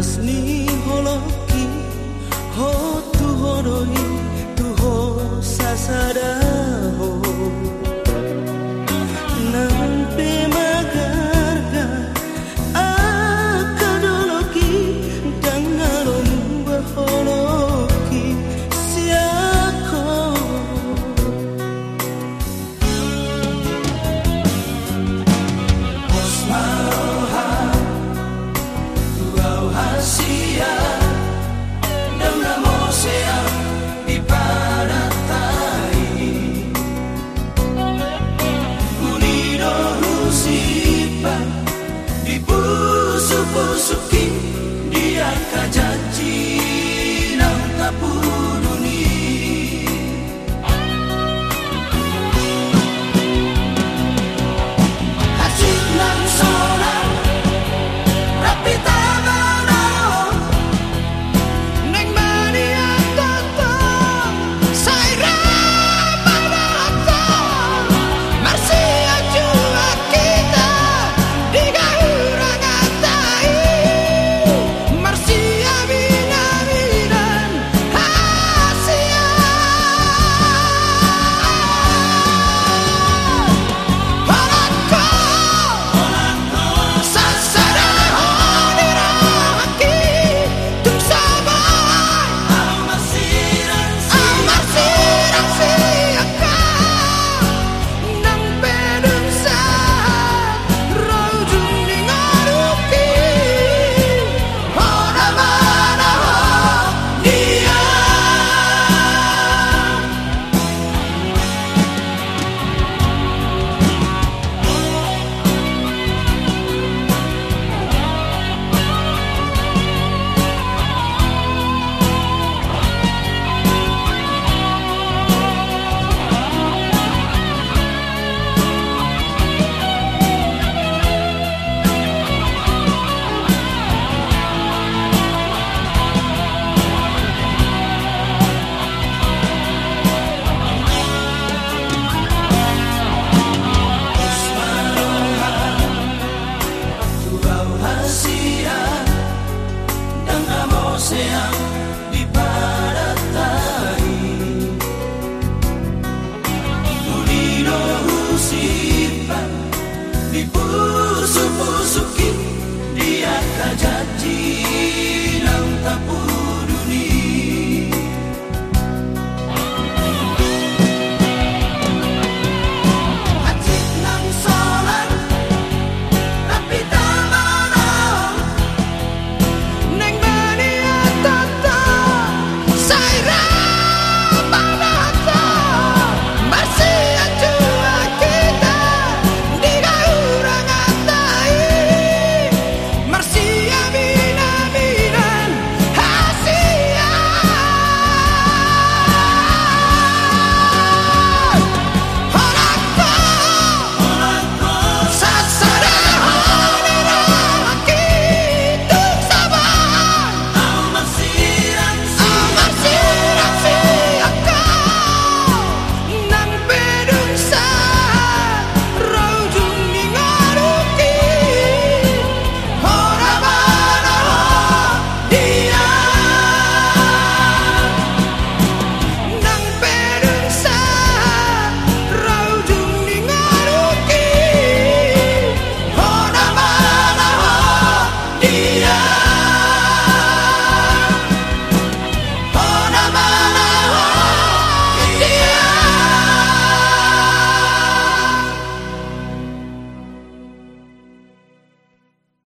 gasni holoki ho tu horoj, tu ho sasada